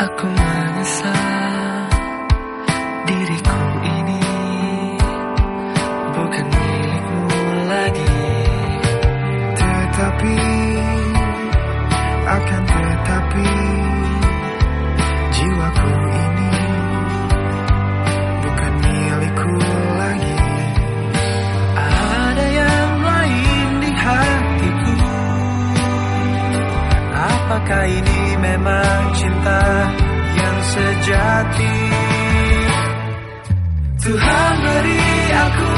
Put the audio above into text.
Aku menyesal diriku ini bukan milikmu lagi. Tetapi akan tetapi jiwaku ini bukan milikku lagi. Ada yang lain di hatiku. Apakah ini memang cinta yang sejati. Tuhan beri aku